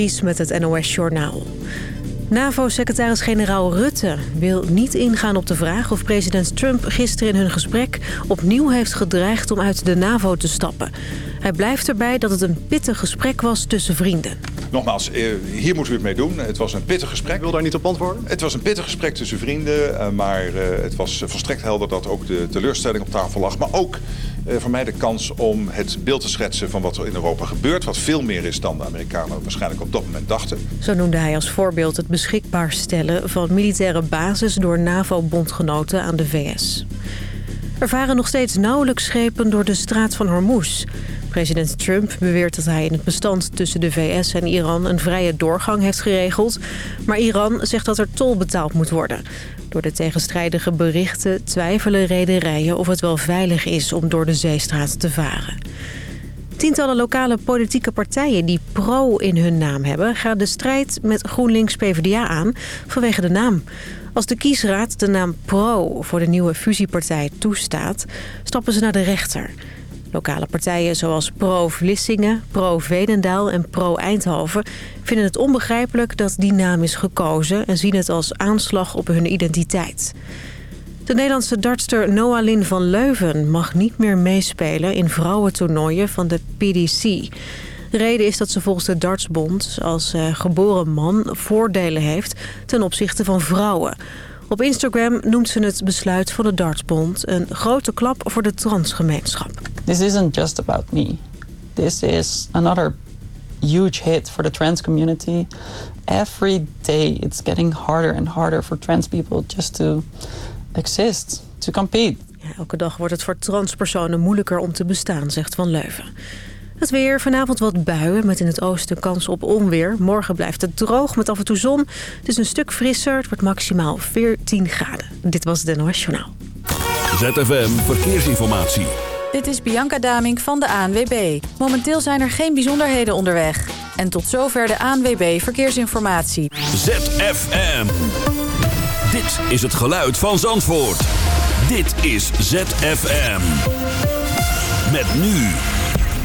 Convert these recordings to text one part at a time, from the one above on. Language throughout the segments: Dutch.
Ries met het NOS-journaal. NAVO-secretaris-generaal Rutte wil niet ingaan op de vraag... of president Trump gisteren in hun gesprek opnieuw heeft gedreigd... om uit de NAVO te stappen. Hij blijft erbij dat het een pittig gesprek was tussen vrienden. Nogmaals, eh, hier moeten we het mee doen. Het was een pittig gesprek. Ik wil daar niet op antwoorden? Het was een pittig gesprek tussen vrienden. Eh, maar eh, het was volstrekt helder dat ook de teleurstelling op tafel lag. Maar ook voor mij de kans om het beeld te schetsen van wat er in Europa gebeurt. Wat veel meer is dan de Amerikanen waarschijnlijk op dat moment dachten. Zo noemde hij als voorbeeld het beschikbaar stellen van militaire bases door NAVO-bondgenoten aan de VS. Er varen nog steeds nauwelijks schepen door de straat van Hormuz. President Trump beweert dat hij in het bestand tussen de VS en Iran een vrije doorgang heeft geregeld. Maar Iran zegt dat er tol betaald moet worden. Door de tegenstrijdige berichten twijfelen rederijen of het wel veilig is om door de zeestraat te varen. Tientallen lokale politieke partijen die pro in hun naam hebben... gaan de strijd met GroenLinks-PVDA aan vanwege de naam. Als de kiesraad de naam pro voor de nieuwe fusiepartij toestaat... stappen ze naar de rechter... Lokale partijen zoals Pro-Vlissingen, Pro-Vedendaal en Pro-Eindhoven... vinden het onbegrijpelijk dat die naam is gekozen... en zien het als aanslag op hun identiteit. De Nederlandse dartster Noah Lin van Leuven mag niet meer meespelen... in vrouwentoernooien van de PDC. De reden is dat ze volgens de dartsbond als uh, geboren man voordelen heeft... ten opzichte van vrouwen... Op Instagram noemt ze het besluit van de Dartsbond een grote klap voor de transgemeenschap. This isn't just about me. This is another huge hit for the trans community. Every day it's getting harder and harder for trans people just to exist, to compete. Ja, elke dag wordt het voor transpersonen moeilijker om te bestaan, zegt Van Leuven. Het weer, vanavond wat buien met in het oosten kans op onweer. Morgen blijft het droog met af en toe zon. Het is een stuk frisser, het wordt maximaal 14 graden. Dit was het NOS Journaal. ZFM Verkeersinformatie. Dit is Bianca Damink van de ANWB. Momenteel zijn er geen bijzonderheden onderweg. En tot zover de ANWB Verkeersinformatie. ZFM. Dit is het geluid van Zandvoort. Dit is ZFM. Met nu...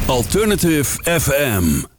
Alternative FM.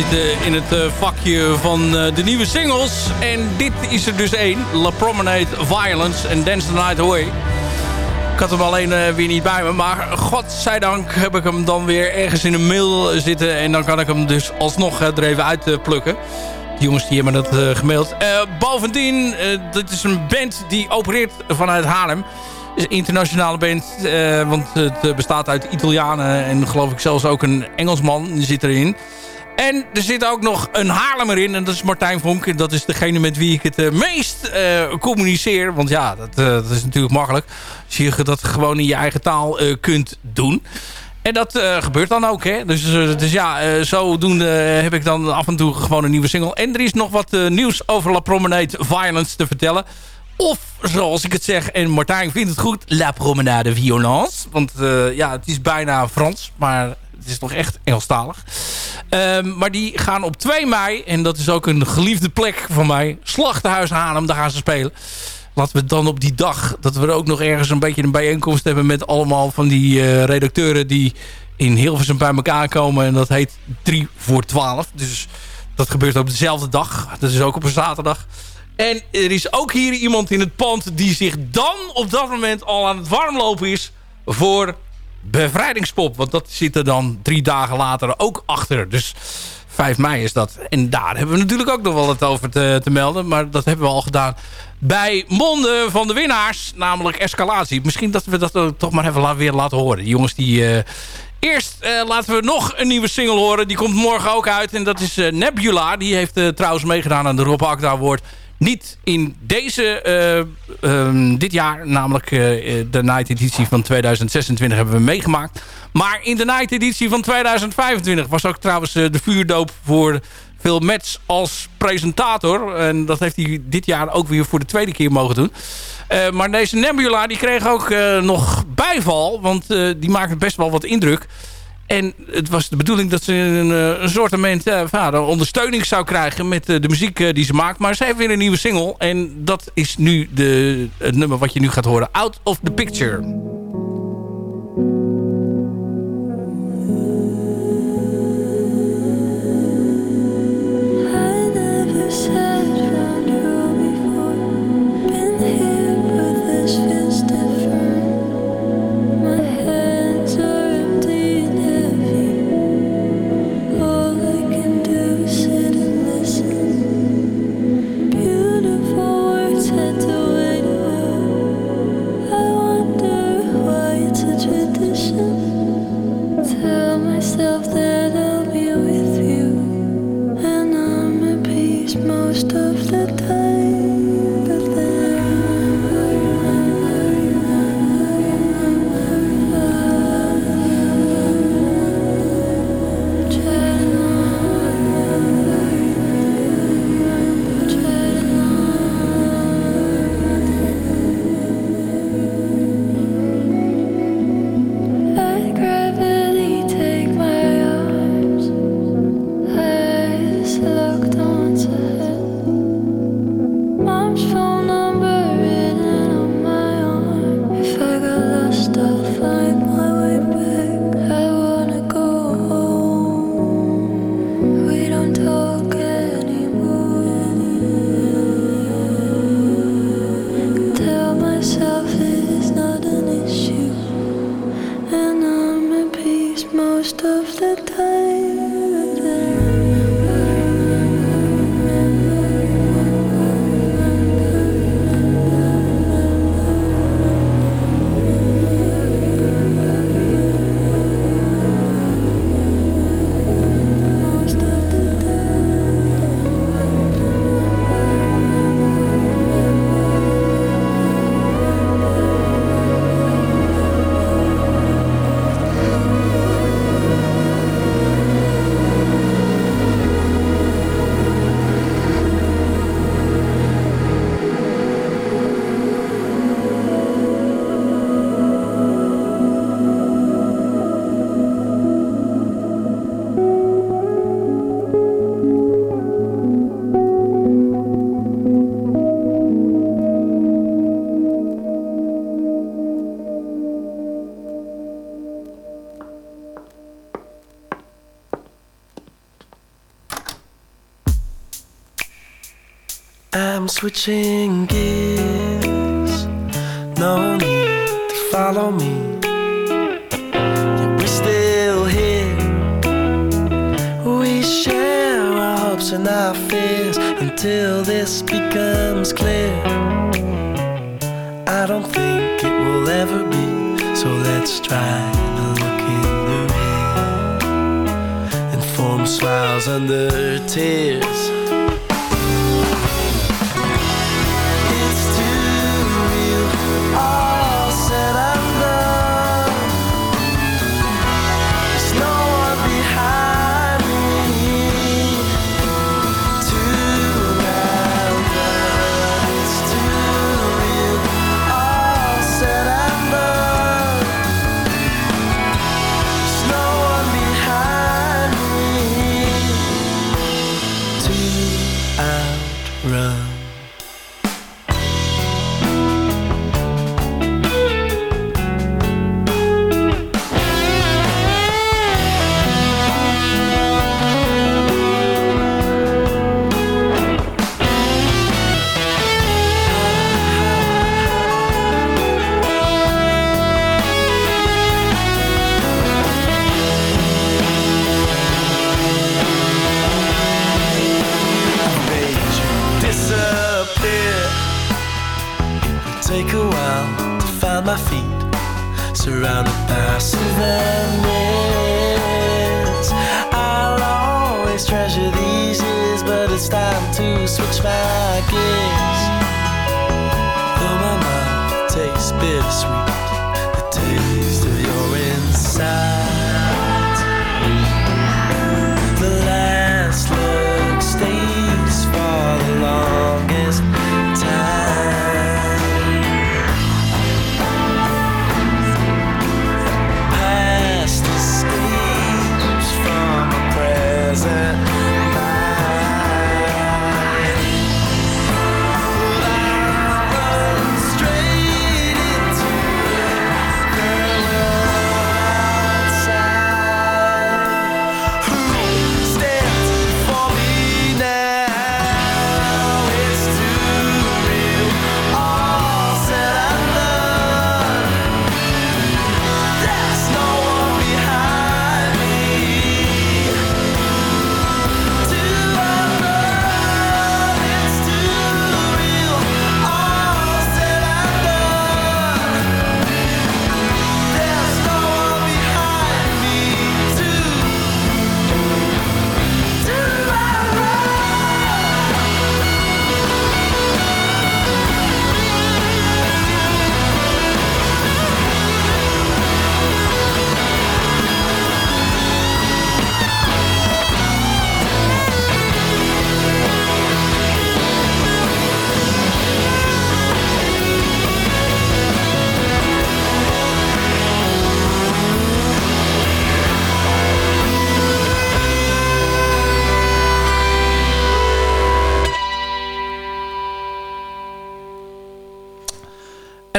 Zitten in het uh, vakje van uh, de nieuwe singles. En dit is er dus één. La Promenade Violence en Dance the Night Away. Ik had hem alleen uh, weer niet bij me. Maar godzijdank heb ik hem dan weer ergens in een mail zitten. En dan kan ik hem dus alsnog er even uitplukken. Die jongens die hebben dat gemaild. bovendien, dit is een band die opereert vanuit Haarlem is een internationale band. want het bestaat uit Italianen en geloof ik zelfs ook een Engelsman zit erin. En er zit ook nog een Haarlemmer in. En dat is Martijn Vonk. En dat is degene met wie ik het uh, meest uh, communiceer. Want ja, dat, uh, dat, is natuurlijk makkelijk. Als je dat gewoon in je eigen taal kunt doen. En dat gebeurt dan ook. Hè? Dus, dus ja, zodoende heb ik dan af en toe gewoon een nieuwe single. En er is nog wat nieuws over La Promenade Violence te vertellen. Of, zoals ik het zeg, en Martijn vindt het goed, La Promenade Violence. Want ja, het is bijna Frans, maar het is nog echt Engelstalig. Um, maar die gaan op 2 mei, en dat is ook een geliefde plek van mij... Slachtenhuis Haarlem, daar gaan ze spelen. Laten we dan op die dag, dat we ook nog ergens een beetje een bijeenkomst hebben... met allemaal van die uh, redacteuren die in Hilversum bij elkaar komen. En dat heet 3 voor 12. Dus dat gebeurt op dezelfde dag. Dat is ook op een zaterdag. En er is ook hier iemand in het pand die zich dan op dat moment al aan het warmlopen is... voor bevrijdingspop. Want dat zit er dan drie dagen later ook achter. Dus 5 mei is dat. En daar hebben we natuurlijk ook nog wel het over te, melden. Maar dat hebben we al gedaan bij monden van de winnaars. Namelijk Escalatie. Misschien dat we dat toch maar even weer laten horen. Die jongens die... Uh, Eerst uh, laten we nog een nieuwe single horen. Die komt morgen ook uit. En dat is uh, Nebula. Die heeft trouwens meegedaan aan de Rob Akda Award niet in deze, uh, dit jaar, namelijk uh, de Night editie van 2026 hebben we meegemaakt. Maar in de Night editie van 2025 was ook trouwens de vuurdoop voor Phil Metz als presentator. En dat heeft hij dit jaar ook weer voor de tweede keer mogen doen. maar deze Nebula die kreeg ook nog bijval, want die maakt best wel wat indruk. En het was de bedoeling dat ze een, eh, een soort uh, ondersteuning zou krijgen met de muziek die ze maakt. Maar ze heeft weer een nieuwe single. En dat is nu de, het nummer wat je nu gaat horen. Out of the Picture. Switching gears. No need to follow me. Yeah, we're still here. We share our hopes and our fears until this becomes clear. I don't think it will ever be, so let's try to look in the rear and form smiles under tears.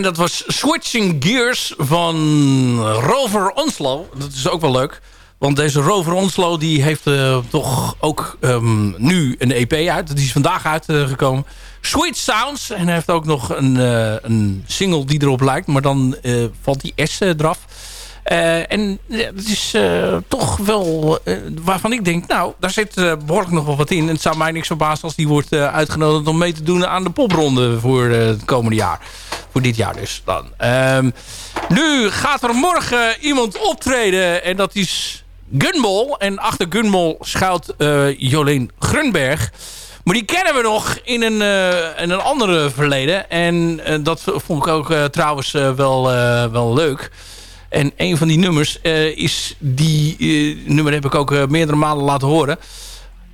En dat was Switching Gears van Rover Onslow. Dat is ook wel leuk. Want deze Rover Onslow die heeft eh, toch ook ehm, nu een EP uit. Die is vandaag uitgekomen. Sweet Sounds. En hij heeft ook nog een, eh, een single die erop lijkt. Maar dan eh, valt die S eraf. Eh, en het is eh, toch wel eh, waarvan ik denk... nou, daar zit eh, behoorlijk nog wel wat in. En het zou mij niks verbazen als die wordt uitgenodigd... om mee te doen aan de popronde voor het komende jaar. Voor dit jaar dus dan. Ehm, nu gaat er morgen iemand optreden. En dat is Gunmol. En achter Gunmol schuilt Jolien Grunberg. Maar die kennen we nog in een, in een andere verleden. En dat vond ik ook trouwens wel, wel leuk. En een van die nummers eh, is... Die eh, nummer heb ik ook eh, meerdere malen laten horen.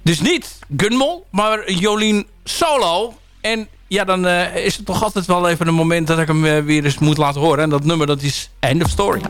Dus niet Gunmol, maar Jolien Solo. En ja, dan is het toch altijd wel even een moment dat ik hem weer eens moet laten horen. En dat nummer dat is End of Story.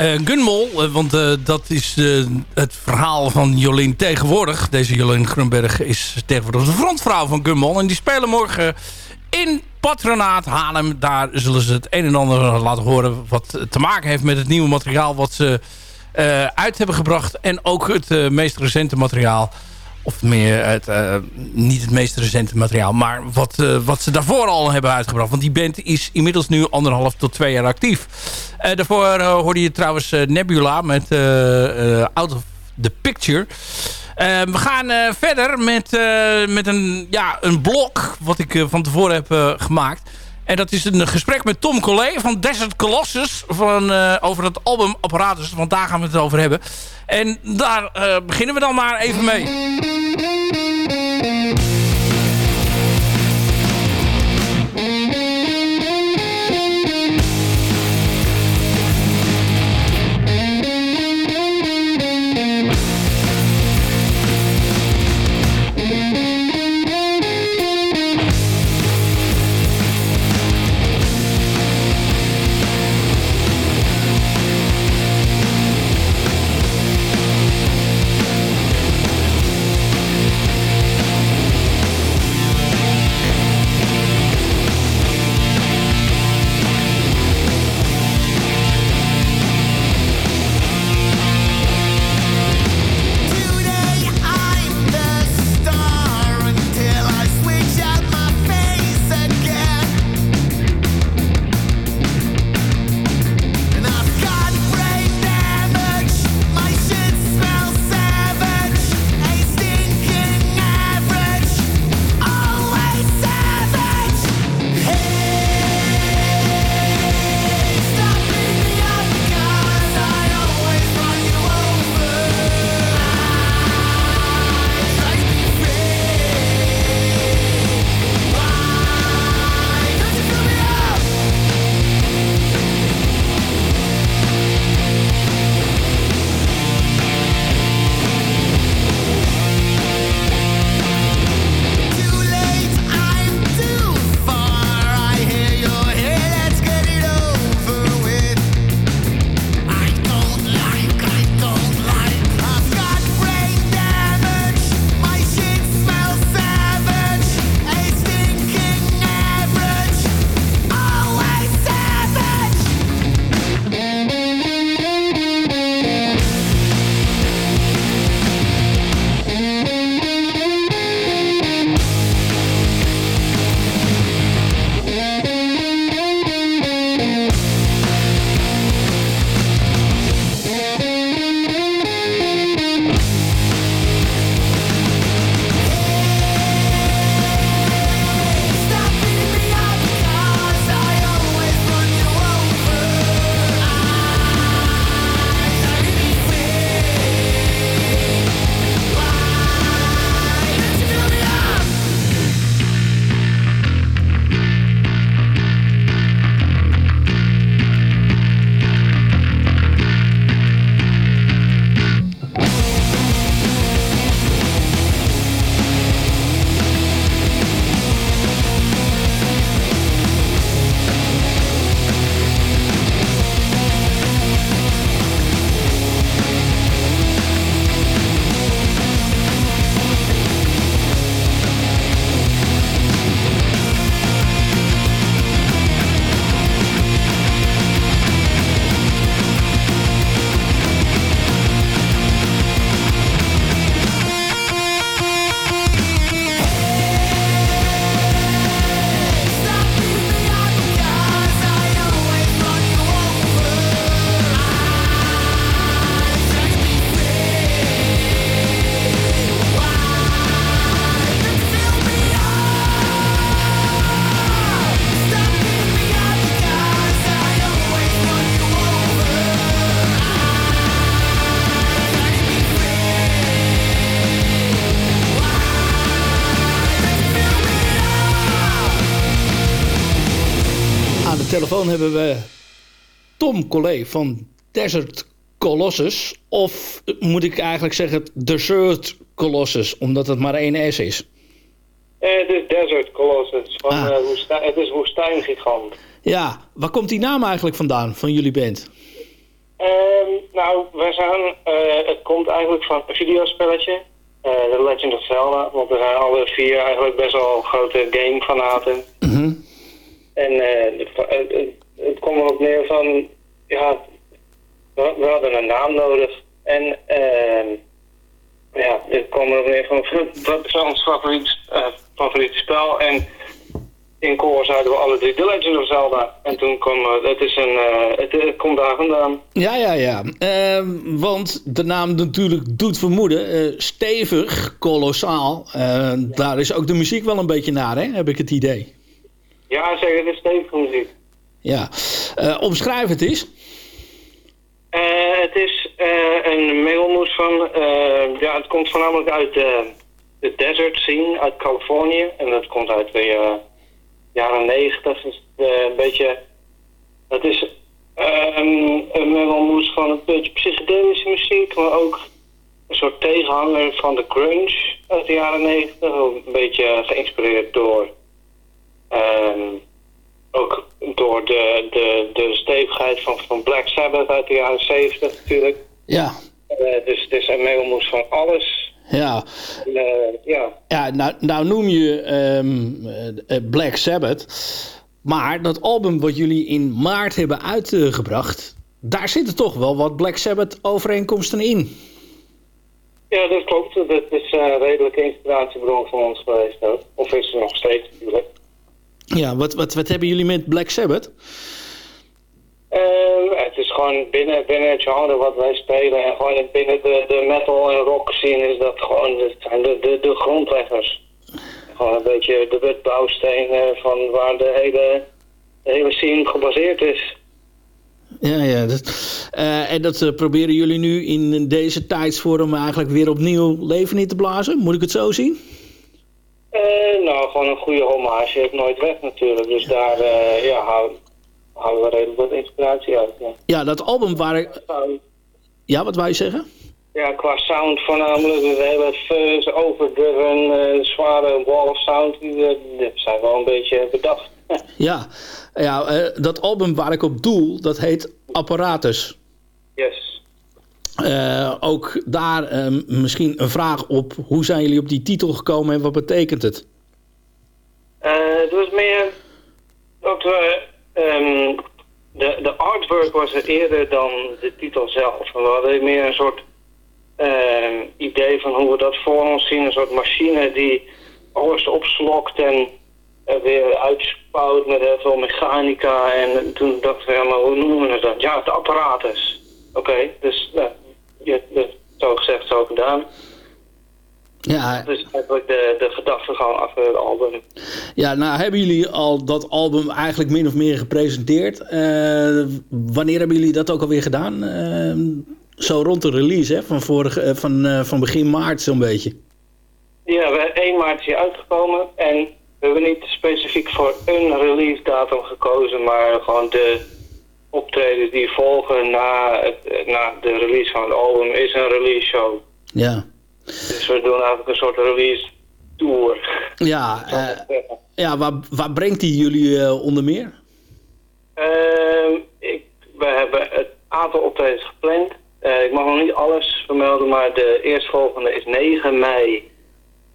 Uh, Gunmol, want dat is het verhaal van Jolien tegenwoordig. Deze Jolien Grunberg is tegenwoordig de frontvrouw van Gunmol. En die spelen morgen in Patronaat Haarlem. Daar zullen ze het een en ander laten horen wat te maken heeft met het nieuwe materiaal wat ze uit hebben gebracht. En ook het meest recente materiaal of meer uh, niet het meest recente materiaal, maar wat, uh, wat ze daarvoor al hebben uitgebracht. Want die band is inmiddels nu anderhalf tot twee jaar actief. Uh, daarvoor hoorde je trouwens Nebula met Out of the Picture. we gaan verder met, met een, ja, een blok wat ik van tevoren heb gemaakt. En dat is een gesprek met Tom Collet van Desert Colossus van, over het album Apparatus. Want daar gaan we het over hebben. En daar uh, beginnen we dan maar even mee. Telefoon hebben we Tom Collet van Desert Colossus. Of moet ik eigenlijk zeggen Desert Colossus, omdat het maar één S is? Eh, het is Desert Colossus, van, ah. uh, woestijn, het is woestijngigant. Ja, waar komt die naam eigenlijk vandaan, van jullie band? Ehm, nou, wij zijn, eh, het komt eigenlijk van een videospelletje, eh The Legend of Zelda. Want we zijn alle vier eigenlijk best wel grote gamefanaten. Mhm. En eh, het, het, komt erop neer van, ja, we, we hadden een naam nodig. En ehm, ja, het kwam erop neer van, wat is ons favoriet, eh, favoriete spel? En in koor zeiden we alle drie The Legend of Zelda. En toen kwam, eh, het is een, het, het komt daar vandaan. Ja, ja, ja. Ehm, want de naam natuurlijk doet vermoeden. stevig, kolossaal. Eh, daar is ook de muziek wel een beetje naar, hè? heb ik het idee. Ja, zeg, het is stevige muziek. Ja. Eh, omschrijf het eens. Eh, het is eh, een mengelmoes van, ja, het komt voornamelijk uit de, de desert scene uit Californië. En dat komt uit de jaren negentig. Dus een beetje, dat is een mengelmoes van een beetje psychedelische muziek, maar ook een soort tegenhanger van de grunge uit de jaren negentig. Een beetje geïnspireerd door, ehm, ook door de, de, de stevigheid van, van Black Sabbath uit de jaren zeventig natuurlijk. Ja. Eh, dus het is een mengelmoes van alles. Ja. Eh, ja. Ja, nou, nou noem je ehm, eh, Black Sabbath. Maar dat album wat jullie in maart hebben uitgebracht... daar zitten toch wel wat Black Sabbath overeenkomsten in. ja, dat klopt. Dat is een redelijke inspiratiebron voor ons geweest ook. Of is er nog steeds natuurlijk. Ja, wat, wat, wat hebben jullie met Black Sabbath? Eh, het is gewoon binnen, binnen het genre wat wij spelen en gewoon binnen de, de metal en rock scene is dat gewoon de, de, de grondleggers. Gewoon een beetje de wetbouwsteen eh, van waar de hele, de hele scene gebaseerd is. Ja, ja. Dat, eh, en dat proberen jullie nu in deze tijdsvorm eigenlijk weer opnieuw leven in te blazen? Moet ik het zo zien? Eh, nou, gewoon een goede hommage heeft nooit weg natuurlijk. Dus daar eh, ja, houden, houden we redelijk wat inspiratie uit. Ja. Ja, dat album waar ik... Ja, wat wou je zeggen? Ja, qua sound voornamelijk. Dus de hele fuzz, overdriven, eh, zware wall of sound. Die, zijn wel een beetje bedacht. Ja, ja dat album waar ik op doel, dat heet Apparatus. yes. Eh, ook daar eh, misschien een vraag op. Hoe zijn jullie op die titel gekomen en wat betekent het? Eh, het was meer dat we... ehm, de, de artwork was er eerder dan de titel zelf. We hadden meer een soort ehm, idee van hoe we dat voor ons zien. Een soort machine die alles opslokt en eh, weer uitspouwt met heel veel mechanica. En toen dachten we, ja, maar hoe noemen we dan? Ja, het apparatus. Oké, dus nou, je, je, zo gezegd, zo gedaan. Ja, Dus eigenlijk de, de gedachtegang achter het album. ja, nou hebben jullie al dat album eigenlijk min of meer gepresenteerd. Eh, wanneer hebben jullie dat ook alweer gedaan? Eh, zo rond de release hè? Van, vorige, eh, van, eh, van begin maart zo'n beetje. Ja, we 1 maart is hij uitgekomen en we hebben niet specifiek voor een release datum gekozen, maar gewoon de optredens die volgen na, het, na de release van het album is een release show. Ja, Dus we doen eigenlijk een soort release tour. ja, eh, ja waar, waar brengt die jullie eh, onder meer? Ehm, ik, we hebben het aantal optredens gepland. Eh, ik mag nog niet alles vermelden, maar de eerstvolgende is 9 mei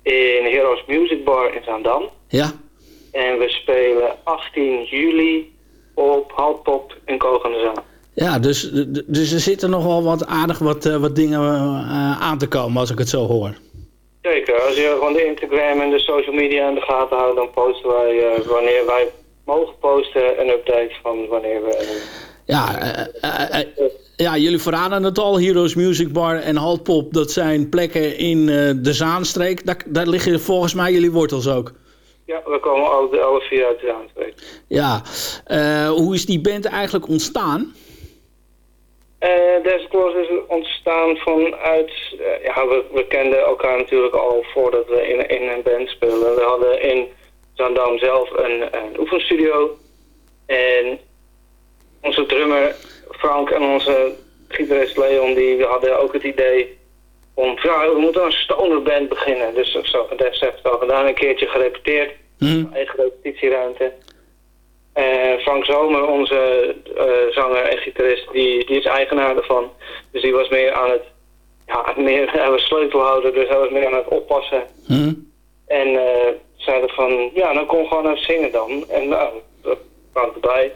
in Heroes Music Bar in Zaandam. Ja, En we spelen 18 juli op Halpop in Kogende Zaal. ja dus, dus er zitten nog wel wat aardig wat, eh, wat dingen eh, aan te komen als ik het zo hoor. Zeker, als je gewoon de Instagram en de social media in de gaten houdt, dan posten wij eh, wanneer wij mogen posten een update van wanneer we... Ja, ja, jullie verraden het al. Heroes Music Bar en Haltpop, dat zijn plekken in de Zaanstreek. Daar, daar liggen volgens mij jullie wortels ook. Ja, we komen de alle vier uit de aanspreek. Ja, eh, hoe is die band eigenlijk ontstaan? Desert Clause is ontstaan vanuit... eh, ja, we, we kenden elkaar natuurlijk al voordat we in, in een band speelden. We hadden in Zandam zelf een, een oefenstudio. En onze drummer Frank en onze gitarist Leon, die hadden ook het idee om... Ja, we moeten een stoner band beginnen. Dus zo, dat heeft al gedaan, een keertje gerepeteerd. Hm? Eigen repetitieruimte. En Frank Zomer, onze eh, zanger en gitarist, die, die is eigenaar ervan. Dus die was meer aan het, ja, meer, hij was sleutelhouder, dus hij was meer aan het oppassen. Hm? En eh zeiden van, ja, dan kom gewoon even zingen dan. En nou, dat kwam erbij.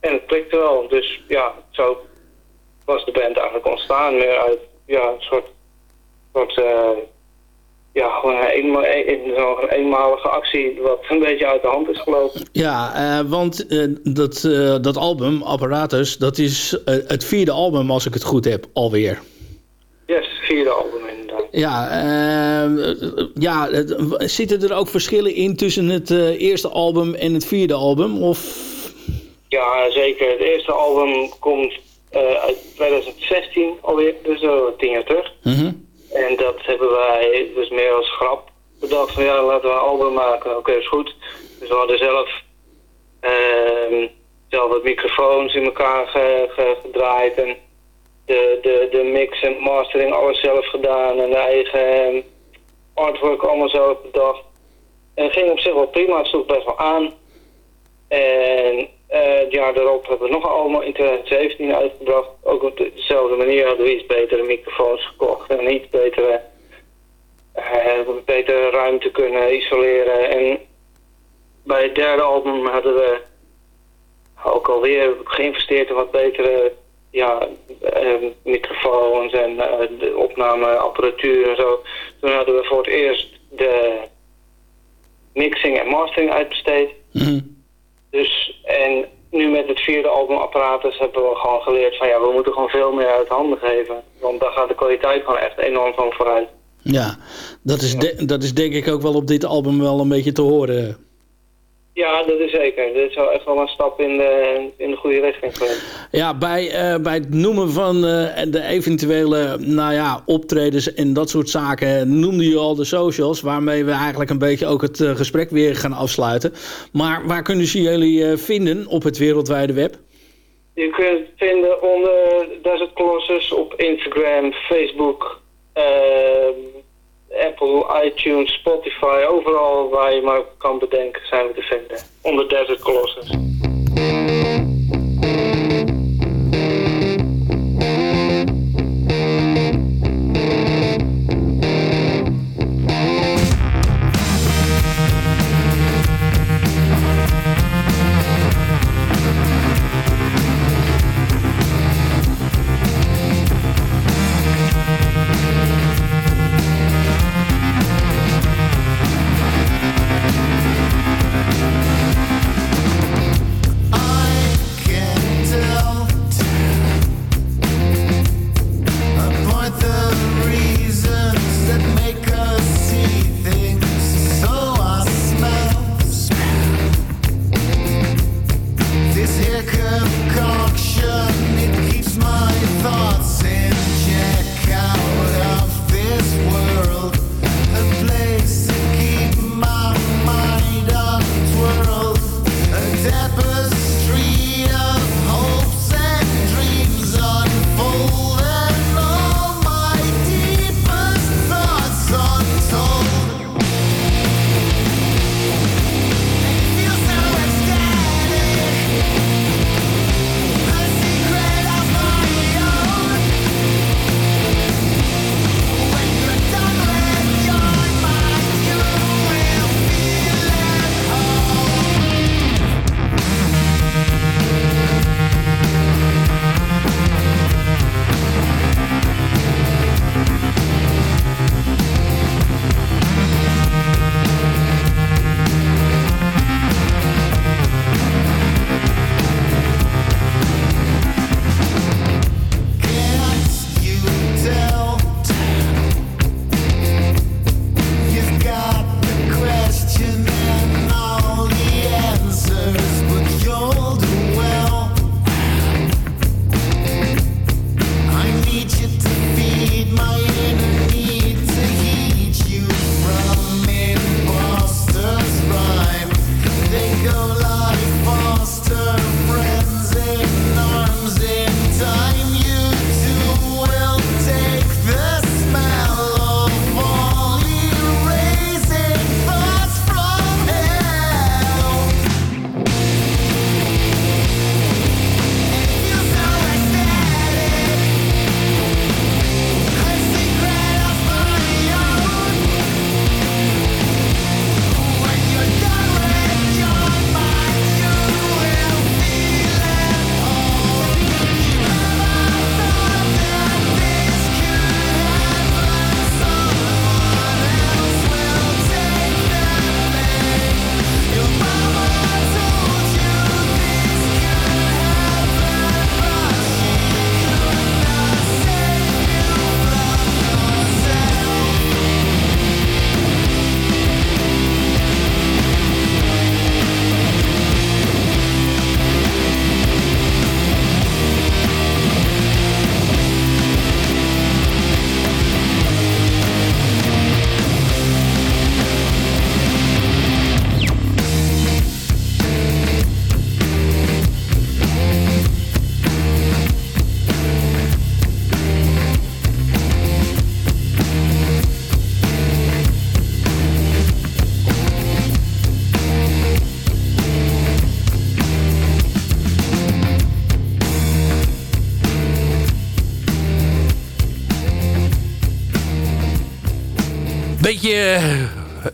En het klikte wel. Dus ja, zo was de band eigenlijk ontstaan. Meer uit, ja, een soort, soort eh, ja, gewoon een, eenma- een, zo'n eenmalige actie wat een beetje uit de hand is gelopen. Ja, eh, want eh, dat, eh, dat album, Apparatus, dat is eh, het vierde album als ik het goed heb, alweer. Yes, vierde album inderdaad. Ja, eh, ja zitten er ook verschillen in tussen het eh, eerste album en het vierde album? Of... Ja, zeker. Het eerste album komt eh, uit 2016 alweer, dus zo tien jaar terug. Mhm. En dat hebben wij dus meer als grap bedacht van ja, laten we een maken. Oké, is goed. Dus we hadden zelf, ehm, zelf wat microfoons in elkaar ge- ge- gedraaid en de, de, de mix en mastering alles zelf gedaan en de eigen artwork allemaal zelf bedacht. En het ging op zich wel prima, het sloeg best wel aan. En het jaar daarop hebben we nog album in 2017 uitgebracht. Ook op dezelfde manier hadden we iets betere microfoons gekocht en iets betere, eh, betere ruimte kunnen isoleren. En bij het derde album hadden we ook alweer geïnvesteerd in wat betere ja, eh, microfoons en eh, de opnameapparatuur en zo. Toen hadden we voor het eerst de mixing en mastering uitbesteed. Mhm. Dus, en nu met het vierde album Apparatus hebben we gewoon geleerd van ja, we moeten gewoon veel meer uit handen geven. Want daar gaat de kwaliteit gewoon echt enorm van vooruit. Ja, dat is, de- dat is denk ik ook wel op dit album wel een beetje te horen. Ja, dat is zeker. Dit is wel echt wel een stap in de, in de goede richting geweest. Ja, bij, eh, bij het noemen van eh, de eventuele nou ja, optredens en dat soort zaken noemde je al de socials, waarmee we eigenlijk een beetje ook het eh, gesprek weer gaan afsluiten. Maar waar kunnen ze jullie vinden op het wereldwijde web? Je kunt het vinden onder Desert Colossus op Instagram, Facebook, ehm, Apple, iTunes, Spotify. Overal waar je maar kan bedenken zijn we te vinden. Onder Desert Colossus. Eh,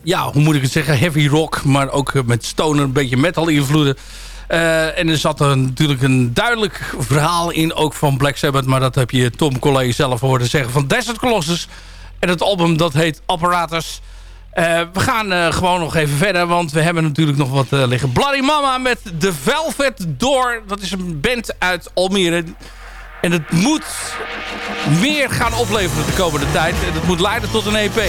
ja, hoe moet ik het zeggen, heavy rock. Maar ook eh, met stoner, een beetje metal invloeden. Uh, en er zat natuurlijk een duidelijk verhaal in, ook van Black Sabbath. Maar dat heb je Tom Colley zelf horen zeggen van Desert Colossus. En het album dat heet Apparatus. We gaan gewoon nog even verder, want we hebben natuurlijk nog wat liggen. Bloody Mama met The Velvet Door. Dat is een band uit Almere. En het moet meer gaan opleveren de komende tijd. En het moet leiden tot een EP.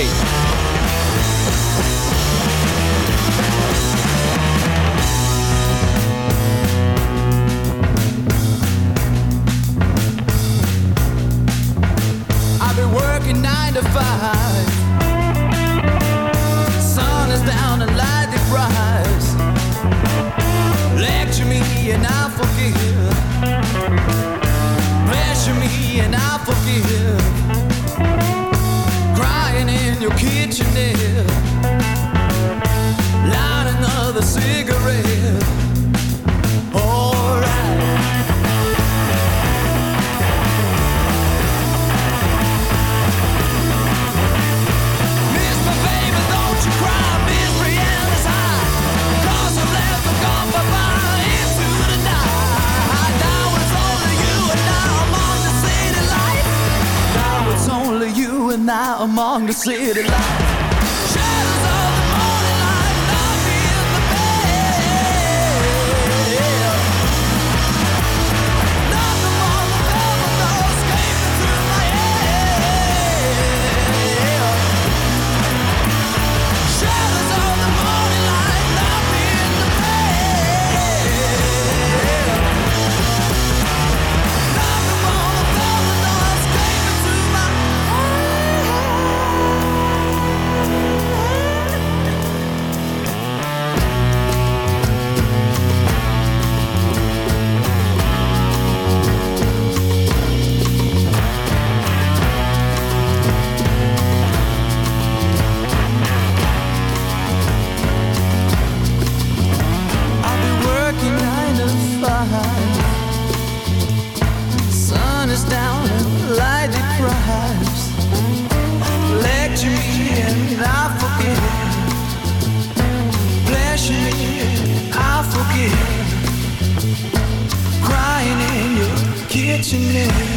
Chanel.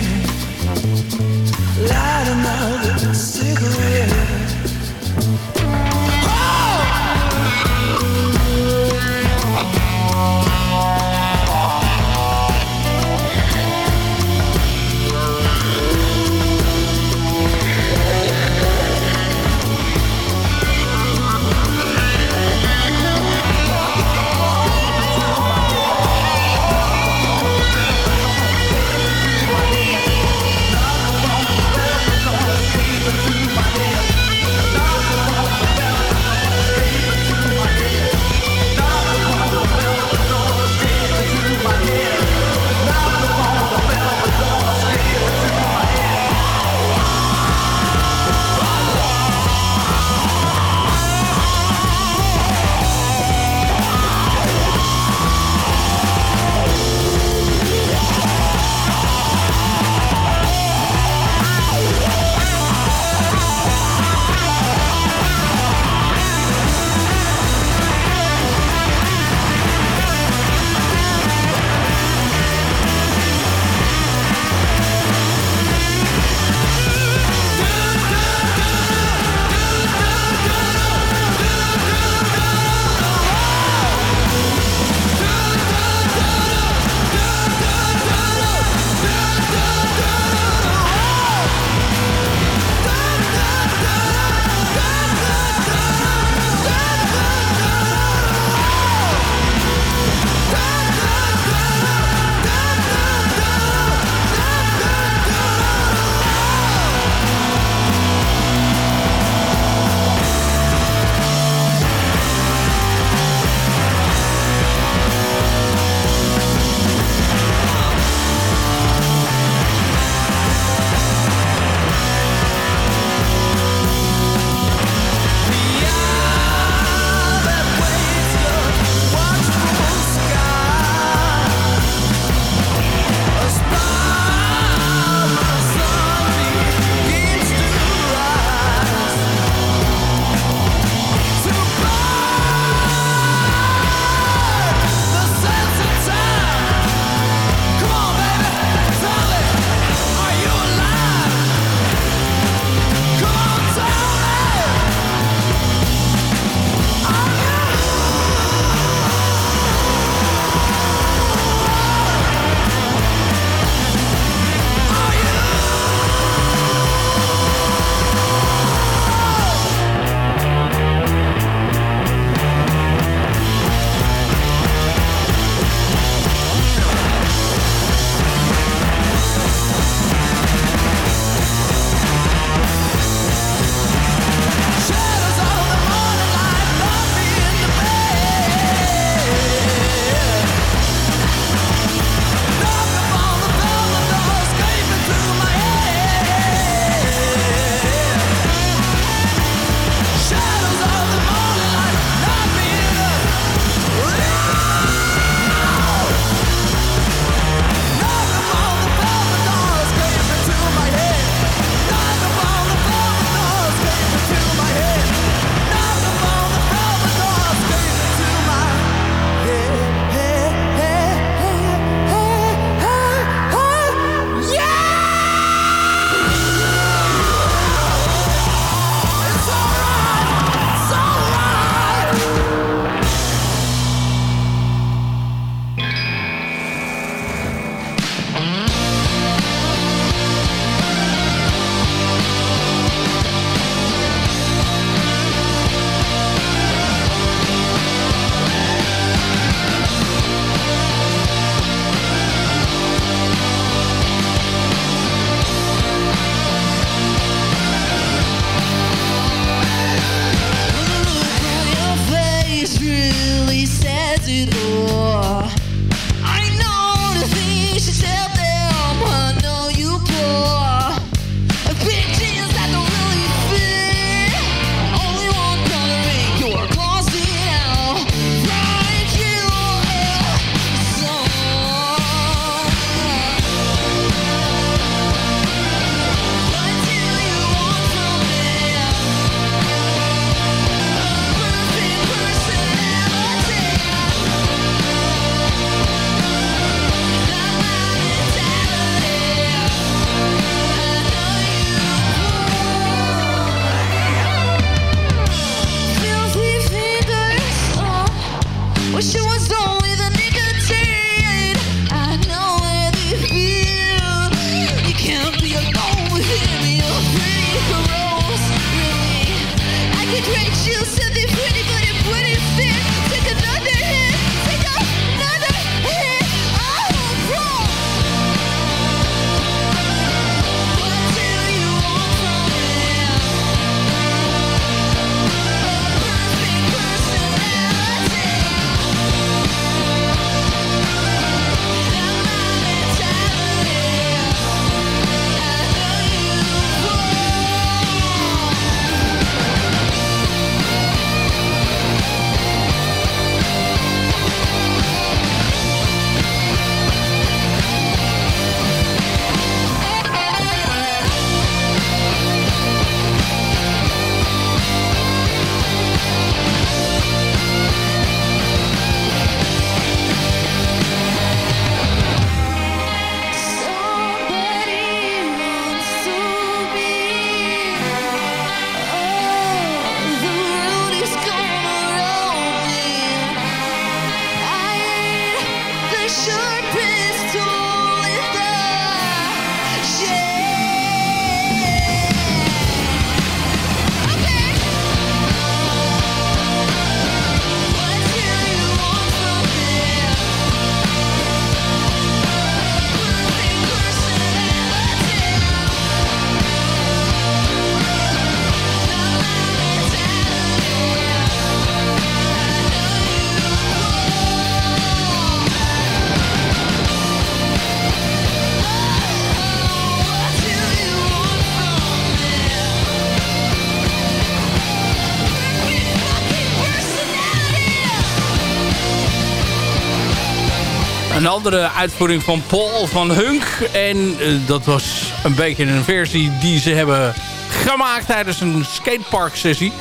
andere uitvoering van Paul van Hunk. En eh, dat was een beetje een versie die ze hebben gemaakt tijdens een skatepark sessie.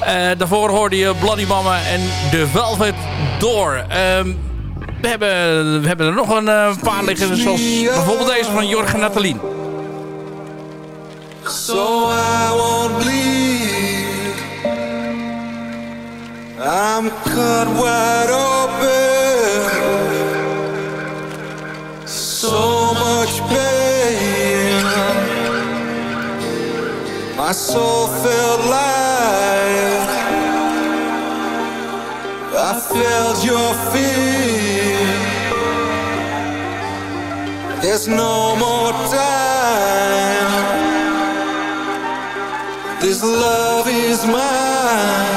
Eh, daarvoor hoorde je Bloody Mama en The Velvet Door. Ehm, we, hebben, we hebben er nog een eh, paar liggen, zoals bijvoorbeeld deze van Jorgen Nathalie. So I I'm open so much pain. My soul felt light I felt your fear. There's no more time. This love is mine.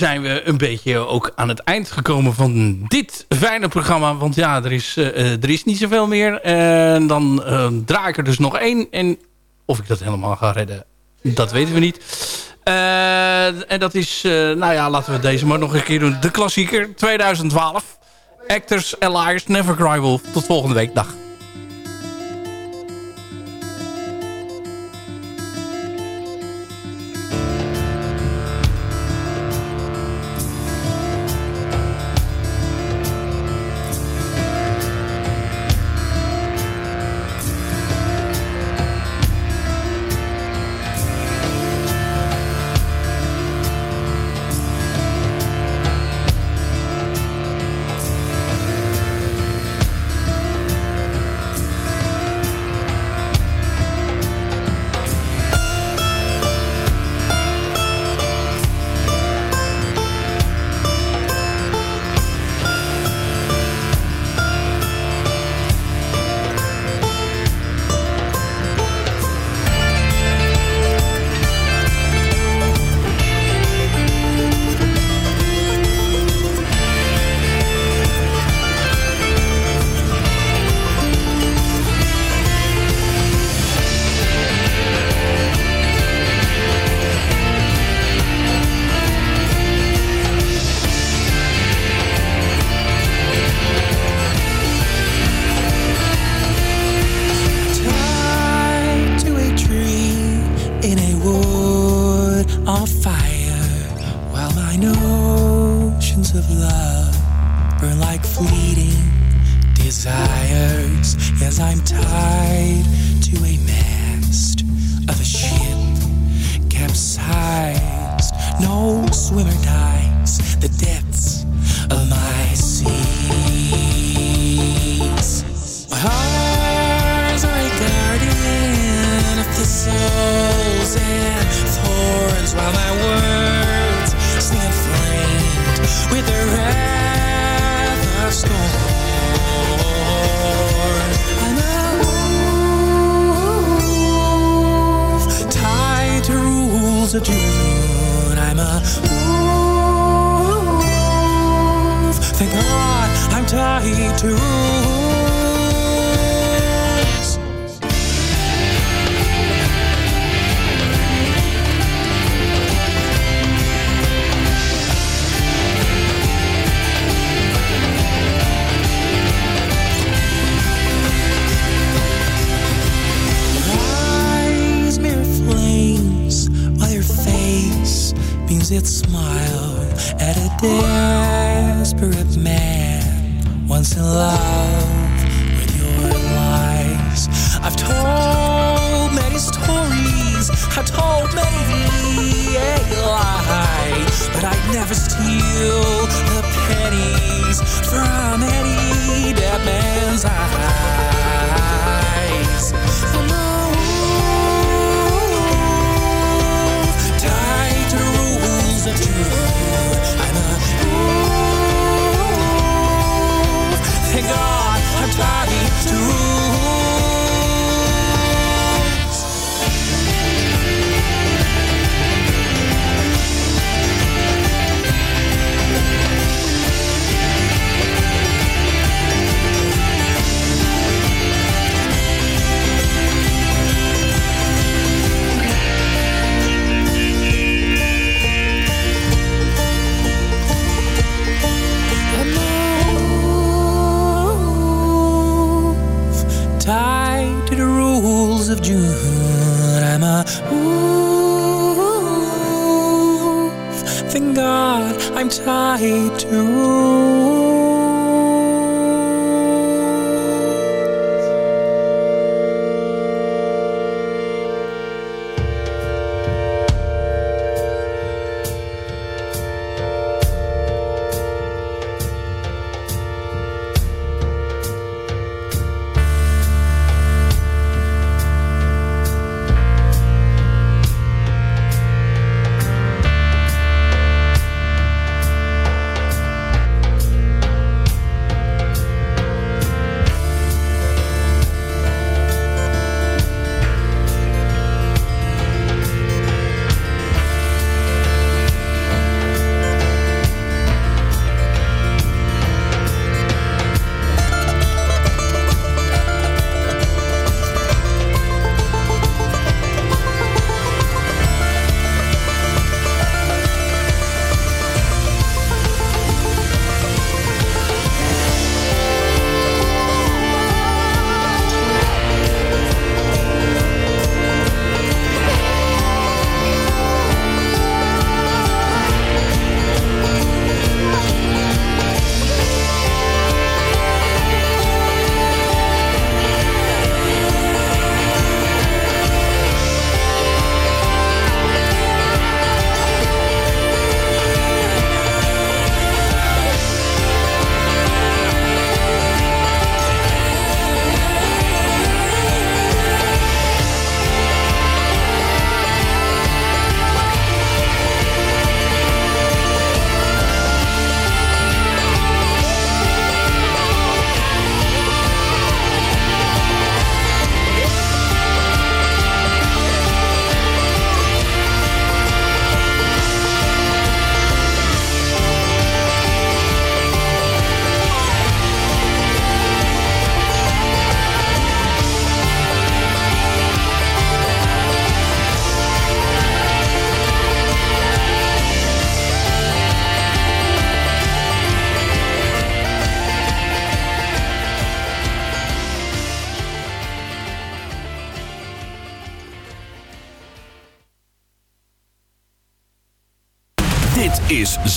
Zijn we een beetje ook aan het eind gekomen van dit fijne programma. Want ja, er is, eh, er is niet zoveel meer. En dan eh, draai ik er dus nog één. En of ik dat helemaal ga redden, dat weten we niet. Eh, en dat is, eh, nou ja, laten we deze maar nog een keer doen. De klassieker 2012. Actors Alliance Never Cry Wolf. Tot volgende week. Dag. Never steal the pennies from any